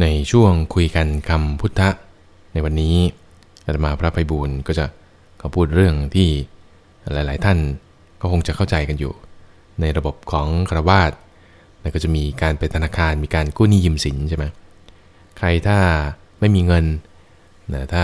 ในช่วงคุยกันคำพุทธะ ในวันนี้อาตมาพระไพบูลก็จะเขาพูดเรื่องที่หลาย ๆ ท่านก็คงจะเข้าใจกันอยู่ ในระบบของกรวาดแล้วก็จะมีการเป็นธนาคารมีการกู้หนี้ยืมสินใช่ไหมใครถ้าไม่มีเงินนะถ้า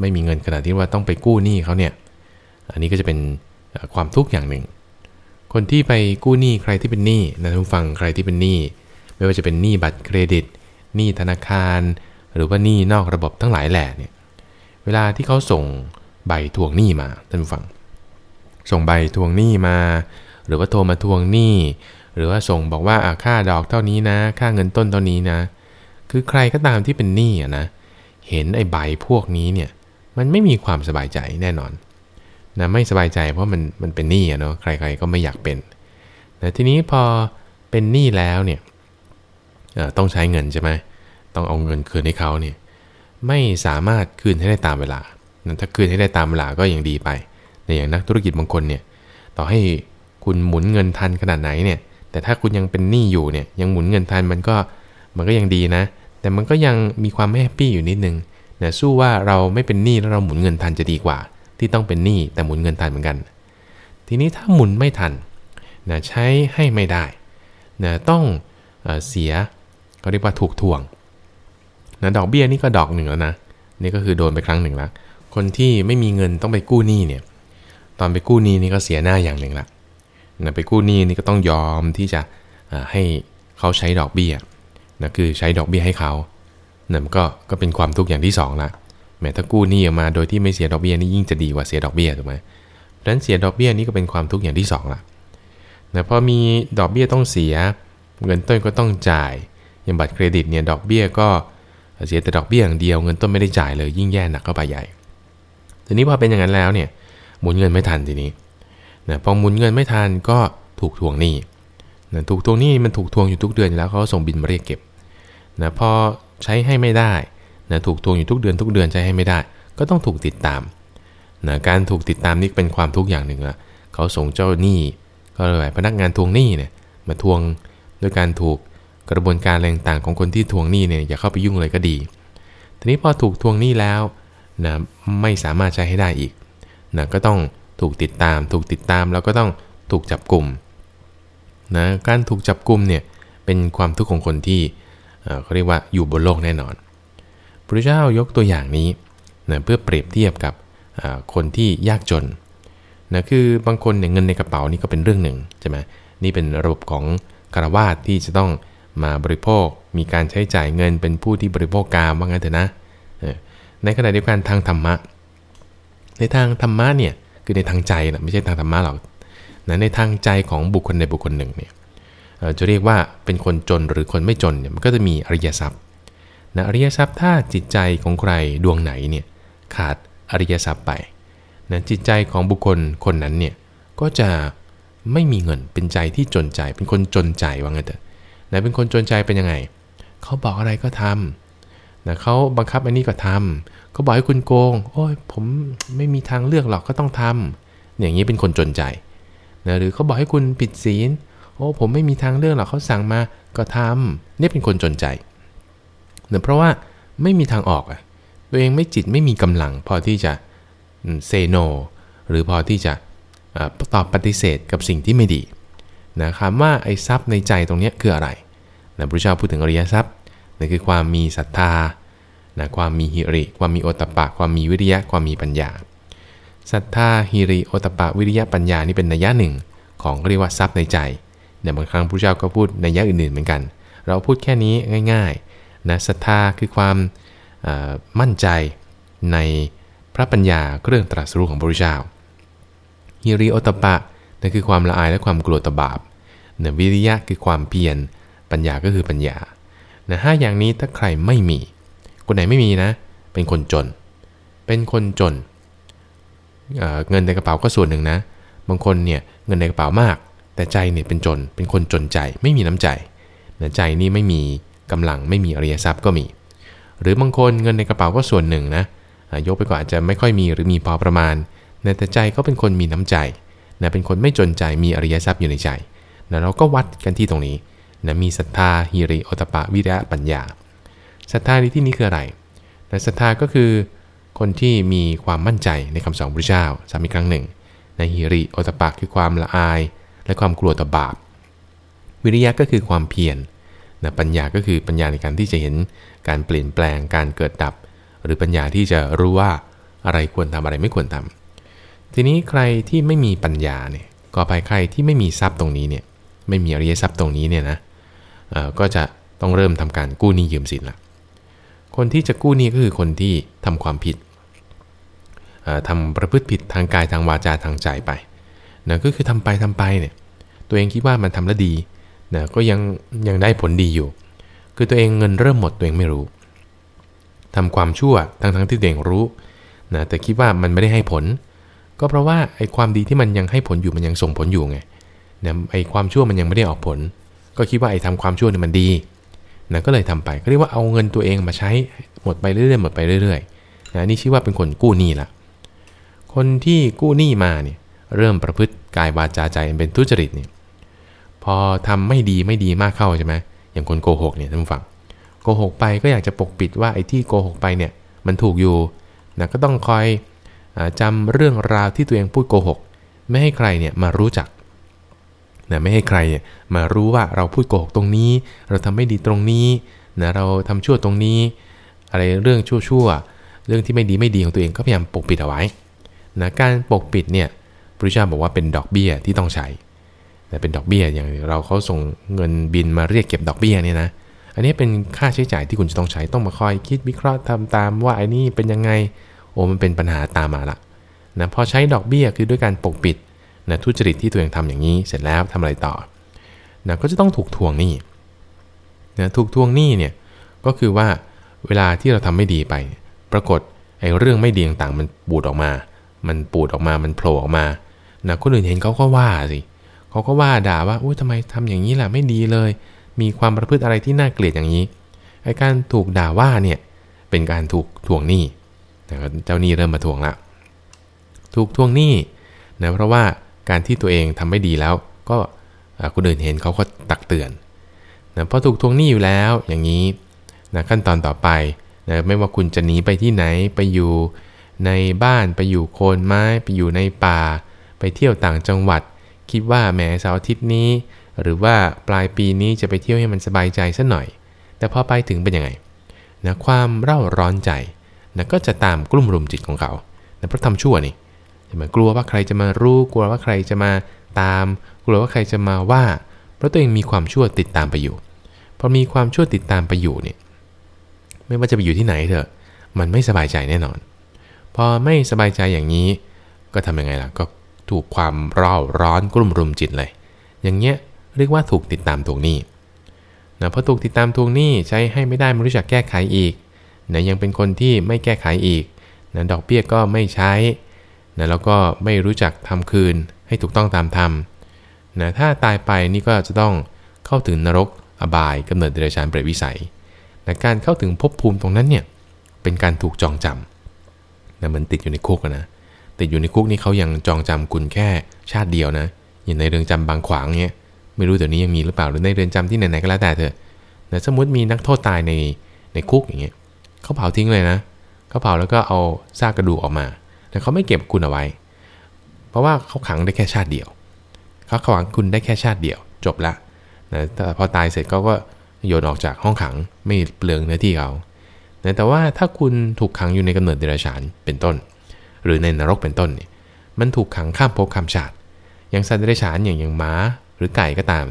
ไม่มีเงินขนาดที่ว่าต้องไปกู้หนี้เขาเนี่ยอันนี้ก็จะเป็นความทุกข์อย่างหนึ่ง คนที่ไปกู้หนี้ใครที่เป็นหนี้นะทุกฟังใครที่เป็นหนี้ ไม่ว่าจะเป็นหนี้บัตรเครดิต หนี้ธนาคาร หรือว่าหนี้นอกระบบทั้งหลายแหล่เนี่ยเวลาที่เขาส่งใบทวงหนี้มาท่านผู้ฟัง ส่งใบทวงหนี้มา หรือว่าโทรมาทวงหนี้ หรือว่าส่งบอกว่าค่าดอกเท่านี้นะ ค่าเงินต้นเท่านี้นะ คือใครก็ตามที่เป็นหนี้นะเห็นไอ้ใบพวกนี้เนี่ยมันไม่มีความสบายใจแน่นอนนะไม่สบายใจเพราะมันมันเป็นหนี้อะเนาะใครๆก็ไม่อยากเป็นแต่ทีนี้พอเป็นหนี้แล้วเนี่ย ต้องใช้เงินใช่ไหมต้องเอาเงินคืนให้เขาเนี่ยไม่สามารถคืนให้ได้ตามเวลา ถ้าคืนให้ได้ตามเวลาก็ยังดีไปในอย่างนักธุรกิจบางคนเนี่ยต่อให้คุณหมุนเงินทันขนาดไหนเนี่ย แต่ถ้าคุณยังเป็นหนี้อยู่เนี่ยยังหมุนเงินทันมันก็มันก็ยังดีนะ แต่มันก็ยังมีความไม่แฮปปี้อยู่นิดนึงนะสู้ว่าเราไม่เป็นหนี้แล้วเราหมุนเงินทันจะดีกว่า ที่ต้องเป็นหนี้แต่หมุนเงินทันเหมือนกัน ทีนี้ถ้าหมุนไม่ทันนะใช้ให้ไม่ได้นะต้องเสีย เขาเรียกว่าถูกทวงนะดอกเบี้ยนี่ก็ดอกหนึ่งแล้วนะนี่ก็คือโดนไปครั้งหนึ่งแล้วคนที่ไม่มีเงินต้องไปกู้หนี้เนี่ยตอนไปกู้หนี้นี่ก็เสียหน้าอย่างหนึ่งละนะไปกู้หนี้นี่ก็ต้องยอมที่จะให้เขาใช้ดอกเบี้ยนะคือใช้ดอกเบี้ยให้เขานะมันก็ก็เป็นความทุกข์อย่างที่2ละแม้ถ้ากู้หนี้ออกมาโดยที่ไม่เสียดอกเบี้ยนี่ยิ่งจะดีกว่าเสียดอกเบี้ยถูกไหมดังนั้นเสียดอกเบี้ยนี่ก็เป็นความทุกข์อย่างที่2ละนะพอมีดอกเบี้ยต้องเสีย เงินต้นก็ต้องจ่าย อย่างบัตรเครดิตเนี่ยดอกเบี้ยก็เสียแต่ดอกเบี้ยอย่างเดียวเงินต้นไม่ได้จ่ายเลยยิ่งแย่หนักเข้าไปใหญ่ ทีนี้พอเป็นอย่างนั้นแล้วเนี่ยหมุนเงินไม่ทันทีนี้นะพอหมุนเงินไม่ทันก็ถูกทวงหนี้นะถูกทวงหนี้มันถูกทวงอยู่ทุกเดือนแล้วเขาส่งบินมาเรียกเก็บนะพอใช้ให้ไม่ได้นะถูกทวงอยู่ทุกเดือนทุกเดือนใช้ให้ไม่ได้ ก็ต้องถูกติดตามนะการถูกติดตามนี่เป็นความทุกข์อย่างหนึ่งละเขาส่งเจ้าหนี้ก็เลยพนักงานทวงหนี้เนี่ยมาทวงด้วยการถูก กระบวนการแรงต่างของคนที่ทวงหนี้เนี่ยอย่าเข้าไปยุ่งเลยก็ดี ทีนี้พอถูกทวงหนี้แล้วนะไม่สามารถใช้ให้ได้อีกนะก็ต้องถูกติดตาม ถูกติดตามแล้วก็ต้องถูกจับกลุ่มนะการถูกจับกลุ่มเนี่ยเป็นความทุกข์ของคนที่เขาเรียกว่าอยู่บนโลกแน่นอน พระเจ้ายกตัวอย่างนี้นะเพื่อเปรียบเทียบกับคนที่ยากจนนะคือบางคนเนี่ยเงินในกระเป๋านี่ก็เป็นเรื่องหนึ่งใช่ไหมนี่เป็นระบบของคารวาสที่จะต้อง มาบริโภค มีการใช้จ่ายเงินเป็นผู้ที่บริโภคกามว่างั้นเถอะนะ ในขณะเดียวกันทางธรรมะ ในทางธรรมะเนี่ยคือในทางใจนะไม่ใช่ทางธรรมะหรอกนะในทางใจของบุคคลในบุคคลหนึ่งเนี่ยจะเรียกว่าเป็นคนจนหรือคนไม่จนเนี่ยมันก็จะมีอริยทรัพย์นะอริยทรัพย์ถ้าจิตใจของใครดวงไหนเนี่ยขาดอริยทรัพย์ไปนะจิตใจของบุคคลคนนั้นเนี่ยก็จะไม่มีเงินเป็นใจที่จนใจ เป็นคนจนใจว่างั้นเถอะ นะเป็นคนจนใจเป็นยังไง เขาบอกอะไรก็ทำนะเขาบังคับอันนี้ก็ทำเขาบอกให้คุณโกง โอ้ยผมไม่มีทางเลือกหรอกก็ต้องทำอย่างนี้เป็นคนจนใจนะหรือเขาบอกให้คุณผิดศีล โอ้ผมไม่มีทางเลือกหรอกเขาสั่งมาก็ทำนี่เป็นคนจนใจเนื่อเพราะว่าไม่มีทางออกอะตัวเองไม่จิตไม่มีกำลังพอที่จะเซโนหรือพอที่จะตอบปฏิเสธกับสิ่งที่ไม่ดี นะคำว่าไอ้ทรัพย์ในใจตรงนี้คืออะไรนะพระเจ้าพูดถึงอริยทรัพย์นั่นคือความมีศรัทธานะความมีหิริ ความมีโอตปะ ความมีวิริยะ ความมีปัญญาศรัทธาหิริโอตปะวิริยะปัญญานี่เป็นนัยยะหนึ่งของเรียกว่าทรัพย์ในใจแต่บางครั้งพระเจ้าก็พูดนัยยะอื่นๆเหมือนกัน เราพูดแค่นี้ง่ายๆนะศรัทธาคือความมั่นใจในพระปัญญาเครื่องตรัสรู้ของพระพุทธเจ้าฮิริโอตปะ นั่นคือความละอายและความกลัวต่อบาปเนะวิริยะคือความเพียร ปัญญาก็คือปัญญานะห้าอย่างนี้ถ้าใครไม่มี คนไหนไม่มีนะ เป็นคนจน เป็นคนจนเเงินในกระเป๋าก็ส่วนหนึ่งนะ บางคนเนี่ยเงินในกระเป๋ามาก แต่ใจเนี่ยเป็นจน เป็นคนจนใจ ไม่มีน้ำใจนะใจนี่ไม่มีกำลัง ไม่มีอริยทรัพย์ก็มี หรือบางคนเงินในกระเป๋าก็ส่วนหนึ่งนะ ยกไปก่อนอาจจะไม่ค่อยมีหรือมีพอประมาณ แต่ใจก็เป็นคนมีน้ำใจ นะเป็นคนไม่จนใจมีอริยทรัพย์อยู่ในใจนะเราก็วัดกันที่ตรงนี้นะมีศรัทธาฮิริโอตปะวิริยะปัญญาศรัทธาในที่นี้คืออะไรแต่ศรัทธาก็คือคนที่มีความมั่นใจในคำสอนพระเจ้าสามีครั้งหนึ่งในฮิริโอตปะคือความละอาย และความกลัวต่อบาป วิริยะก็คือความเพียรนะปัญญาก็คือปัญญาในการที่จะเห็นการเปลี่ยนแปลงการเกิดดับ หรือปัญญาที่จะรู้ว่าอะไรควรทำอะไรไม่ควรทำ ทีนี้ใครที่ไม่มีปัญญาเนี่ยก็ไปใครที่ไม่มีทรัพย์ตรงนี้เนี่ยไม่มีอริยทรัพย์ตรงนี้เนี่ยนะก็จะต้องเริ่มทำการกู้หนี้ยืมสินละคนที่จะกู้หนี้ก็คือคนที่ทำความผิดทำประพฤติผิดทางกายทางวาจาทางใจไปนะก็คือทำไปทำไปเนี่ยตัวเองคิดว่ามันทำแล้วดีนะก็ยังยังได้ผลดีอยู่ คือตัวเองเงินเริ่มหมดตัวเองไม่รู้ทำความชั่วทั้งทั้งที่ตัวเองรู้นะแต่คิดว่ามันไม่ได้ให้ผล ก็เพราะว่าไอ้ความดีที่มันยังให้ผลอยู่มันยังส่งผลอยู่ไงนะไอ้ความชั่วมันยังไม่ได้ออกผล ก็คิดว่าไอ้ทำความชั่วเนี่ยมันดีนะก็เลยทำไปก็เรียกว่าเอาเงินตัวเองมาใช้หมดไปเรื่อยๆหมดไปเรื่อยๆนะนี่ชื่อว่าเป็นคนกู้หนี้ละคนที่กู้หนี้มาเนี่ยเริ่มประพฤติกายวาจาใจเป็นทุจริตเนี่ยพอทำไม่ดีไม่ดีมากเข้าใช่ไหมอย่างคนโกหกเนี่ยท่านผู้ฟังโกหกไปก็อยากจะปกปิดว่าไอ้ที่โกหกไปเนี่ยมันถูกอยู่นะก็ต้องคอย จำเรื่องราวที่ตัวเองพูดโกหก ไม่ให้ใครเนี่ยมารู้จักนะไม่ให้ใครเนี่ยมารู้ว่าเราพูดโกหกตรงนี้ เราทำไม่ดีตรงนี้นะเราทำชั่วตรงนี้ อะไรเรื่องชั่วๆเรื่องที่ไม่ดีไม่ดีของตัวเองก็พยายามปกปิดเอาไว้นะการปกปิดเนี่ยพระเจ้าบอกว่าเป็นดอกเบี้ยที่ต้องใช้แต่เป็นดอกเบี้ยอย่างเราเขาส่งเงินบินมาเรียกเก็บดอกเบี้ยเนี่ยนะอันนี้เป็นค่าใช้จ่ายที่คุณจะต้องใช้ต้องมาคอยคิดวิเคราะห์ทำตามว่าไอ้นี่เป็นยังไง โอ้มันเป็นปัญหาตามมาละนะพอใช้ดอกเบี้ยคือด้วยการปกปิดนะทุจริตที่ตัวเองทำอย่างนี้เสร็จแล้วทำอะไรต่อนะก็จะต้องถูกทวงหนี้นะถูกทวงหนี้เนี่ยก็คือว่าเวลาที่เราทำไม่ดีไป ปรากฏไอ้เรื่องไม่ดีต่างๆมันปูดออกมา มันปูดออกมา มันโผล่ออกมานะคนอื่นเห็นเขาก็ว่าสิเขาก็ว่าด่าว่าอุ้ยทำไมทำอย่างนี้แหละไม่ดีเลย มีความประพฤติอะไรที่น่าเกลียดอย่างนี้ไอ้การถูกด่าว่าเนี่ยเป็นการถูกทวงหนี้ เจ้าหนี้เริ่มมาทวงละถูกทวงหนี้นะเพราะว่าการที่ตัวเองทำไม่ดีแล้ว ก็คนอื่นเห็นเขาก็ตักเตือนนะพอถูกทวงหนี้อยู่แล้วอย่างนี้นะขั้นตอนต่อไปนะไม่ว่าคุณจะหนีไปที่ไหนไปอยู่ในบ้านไปอยู่โคนไม้ไปอยู่ในป่า ไปเที่ยวต่างจังหวัด คิดว่าแหมเสาร์อาทิตย์นี้ หรือว่าปลายปีนี้จะไปเที่ยวให้มันสบายใจสัหน่อย แต่พอไปถึงเป็นยังไงนะความเร่าร้อนใจ นะก็จะตามกลุ่มรุมจิตของเขานะเพราะทำชั่วนี่ช่ไหมกลัวว่าใครจะมารู้ กลัวว่าใครจะมาตาม กลัวว่าใครจะมาว่า เพราะตัวเองมีความชั่วติดตามไปอยู่ พอมีความชั่วติดตามไปอยู่เนี่ย ไม่ว่าจะไปอยู่ที่ไหนเถอะ มันไม่สบายใจแน่นอน พอไม่สบายใจอย่างนี้ ก็ทำยังไงล่ะ ก็ถูกความร้อนร้อนกลุ่มรุมจิตเลย อย่างเงี้ยเรียกว่าถูกติดตามทวงหนี้นะพอถูกติดตามทวงหนี้ใช้ให้ไม่ได้ไม่รู้จักแก้ไขอีก นะยังเป็นคนที่ไม่แก้ไขอีกนะดอกเบี้ยก็ไม่ใช้นะแล้วก็ไม่รู้จักทำคืนให้ถูกต้องตามธรรมนะถ้าตายไปนี่ก็จะต้องเข้าถึงนรกอบายกำเนิดเดรัจฉานเปรตวิสัยนะการเข้าถึงภพภูมิตรงนั้นเนี่ยเป็นการถูกจองจำนะเหมือนติดอยู่ในคุกนะติดอยู่ในคุกนี่เขายังจองจำคุณแค่ชาติเดียวนะอย่างในเรือนจำบางขวางเนี่ยไม่รู้เดี๋ยวนี้ยังมีหรือเปล่าหรือในเรือนจำที่ไหนๆก็แล้วแต่เถอะแต่สมมติมีนักโทษตายในในคุกอย่างเงี้ย เขาเผาทิ้งเลยนะเขาเผาแล้วก็เอาซากกระดูกออกมา แต่เขาไม่เก็บคุณเอาไว้ เพราะว่าเขาขังได้แค่ชาติเดียวเขาขังคุณได้แค่ชาติเดียว จบละนะแต่พอตายเสร็จเขาก็โยนออกจากห้องขังไม่เปลืองเนื้อที่เขาแต่ว่าถ้าคุณถูกขังอยู่ในกำเนิดเดรัจฉานเป็นต้น หรือในนรกเป็นต้นเนี่ยมันถูกขังข้ามภพข้ามชาติอย่างสัตว์เดรัจฉานอย่างอย่างหมาหรือไก่ก็ตาม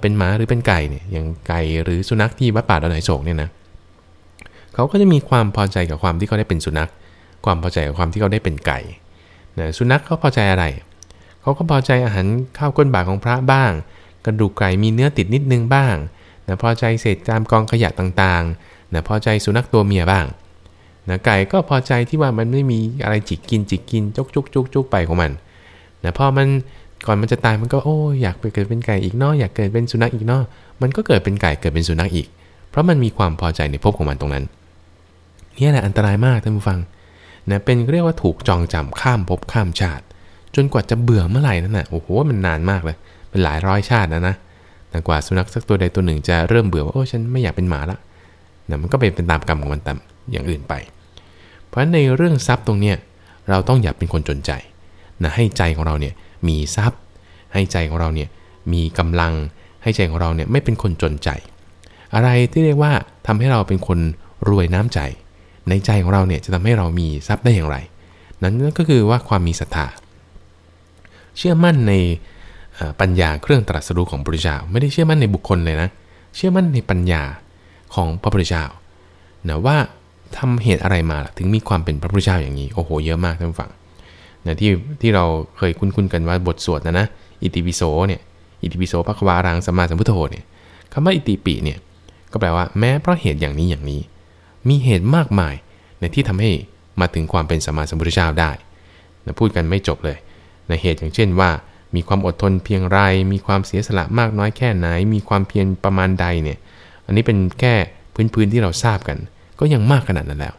เป็นหมาหรือเป็นไก่เนี่ยอย่างไก่หรือสุนัขที่วัดป่าดอนไหนโศกเนี่ยนะเขาก็จะมีความพอใจกับความที่เขาได้เป็นสุนัข ความพอใจกับความที่เขาได้เป็นไก่นะสุนัขเขาพอใจอะไร เขาก็พอใจอาหารข้าวก้นบาทของพระบ้าง กระดูกไก่มีเนื้อติดนิดนึงบ้างนะพอใจเศษจามกองขยะต่างๆนะพอใจสุนัขตัวเมียบ้างนะไก่ก็พอใจที่ว่ามันไม่มีอะไรจิกกินจิกกินจุกจุกจุกจุกไปของมันนะพอมันก่อนมันจะตายมันก็โอ้อยากไปเกิดเป็นไก่อีกเนาะอยากเกิดเป็นสุนัขอีกเนาะมันก็เกิดเป็นไก่เกิดเป็นสุนัขอีก เพราะมันมีความพอใจในภพของมันตรงนั้น นี่แหละอันตรายมากท่านผู้ฟังนะเป็นเรียกว่าถูกจองจำข้ามภพข้ามชาติ จนกว่าจะเบื่อเมื่อไหร่นั่นนะโอ้โหมันนานมากเลย เป็นหลายร้อยชาตินะนะแต่กว่าสุนัขสักตัวใดตัวหนึ่งจะเริ่มเบื่อว่าโอ้ฉันไม่อยากเป็นหมาละนะมันก็เป็นเป็นตามกรรมของมันตามอย่างอื่นไป เพราะฉะนั้นในเรื่องทรัพย์ตรงเนี้ยเราต้องอย่าเป็นคนจนใจนะให้ใจของเราเนี่ยมีทรัพย์ ให้ใจของเราเนี่ยมีกำลังให้ใจของเราเนี่ยไม่เป็นคนจนใจ อะไรที่เรียกว่าทำให้เราเป็นคนรวยน้ำใจ ในใจของเราเนี่ยจะทำให้เรามีทรัพย์ได้อย่างไร นั้นก็คือว่าความมีศรัทธา เชื่อมั่นในปัญญาเครื่องตรัสรู้ของพระพุทธเจ้าไม่ได้เชื่อมั่นในบุคคลเลยนะ เชื่อมั่นในปัญญาของพระพุทธเจ้านะว่าทำเหตุอะไรมาถึงมีความเป็นพระพุทธเจ้าอย่างนี้โอ้โหเยอะมากท่านฟังนะที่ที่เราเคยคุ้นๆกันว่าบทสวดนะนะอิติปิโสเนี่ยอิติปิโสพระควารังสัมมาสัมพุทโธเนี่ยคำว่าอิติปิเนี่ยก็แปลว่าแม้เพราะเหตุอย่างนี้อย่างนี้ มีเหตุมากมายในที่ทำให้มาถึงความเป็นสมมาสัมพุทธเจ้าได้นะพูดกันไม่จบเลยในเหตุอย่างเช่นว่า มีความอดทนเพียงไร มีความเสียสละมากน้อยแค่ไหน มีความเพียรประมาณใดเนี่ย อันนี้เป็นแค่พื้นๆที่เราทราบกัน ก็ยังมากขนาดนั้นแล้ว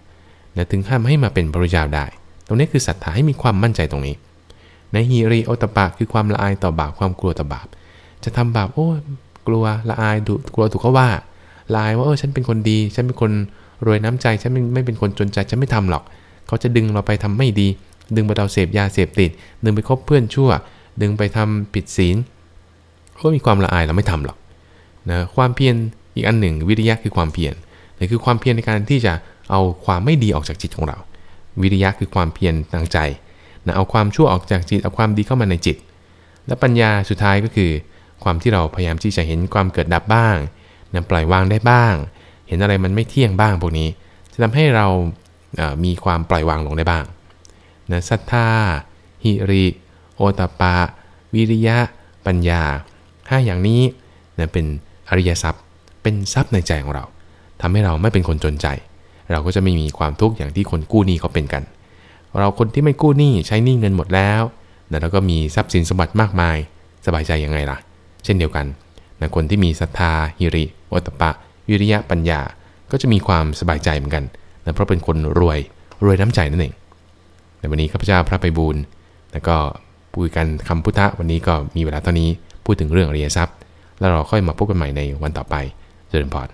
นะถึงห้ามให้มาเป็นพระเจ้าได้ ตรงนี้คือศรัทธาให้มีความมั่นใจตรงนี้ ในฮีริโอตปะคือความละอายต่อบาปความกลัวต่อบาป จะทำบาปโอ้กลัวละอายดุกลัวถูกเขาว่าลายว่าเออฉันเป็นคนดี ฉันเป็นคน รวยน้ำใจฉันไม่เป็นคนจนใจฉันไม่ทำหรอก เขาจะดึงเราไปทำไม่ดี ดึงไปเราเสพยาเสพติด ดึงไปคบเพื่อนชั่ว ดึงไปทำผิดศีลก็มีความละอายเราไม่ทำหรอกนะความเพียรอีกอันหนึ่งวิริยะคือความเพียรนี่คือความเพียรในการที่จะเอาความไม่ดีออกจากจิตของเรา วิริยะคือความเพียรทางใจนะเอาความชั่วออกจากจิตเอาความดีเข้ามาในจิต และปัญญาสุดท้ายก็คือ ความที่เราพยายามที่จะเห็นความเกิดดับบ้างนะปล่อยวางได้บ้าง เห็นอะไรมันไม่เที่ยงบ้างพวกนี้ จะทำให้เรามีความปล่อยวางลงได้บ้างนะศรัทธาหิริ โอตปะ วิริยะ ปัญญาห้าอย่างนี้นะเป็นอริยทรัพย์ เป็นทรัพย์ในใจของเราทำให้เราไม่เป็นคนจนใจ เราก็จะไม่มีความทุกข์อย่างที่คนกู้หนี้เขาเป็นกัน เราคนที่ไม่กู้หนี้ใช้หนี้เงินหมดแล้วนะแล้วก็มีทรัพย์สินสมบัติมากมาย สบายใจยังไงล่ะ เช่นเดียวกันนะคนที่มีศรัทธาหิริ โอตปะ วิริยะปัญญาก็จะมีความสบายใจเหมือนกันนะเพราะเป็นคนรวยรวยน้ำใจนั่นเองในวันนี้ข้าพเจ้าพระไปบูรณ์แล้วก็พูดกันคำพุทธะวันนี้ก็มีเวลาเท่านี้พูดถึงเรื่องอริยทรัพย์ แล้วเราค่อยมาพบกันใหม่ในวันต่อไปเจริญพร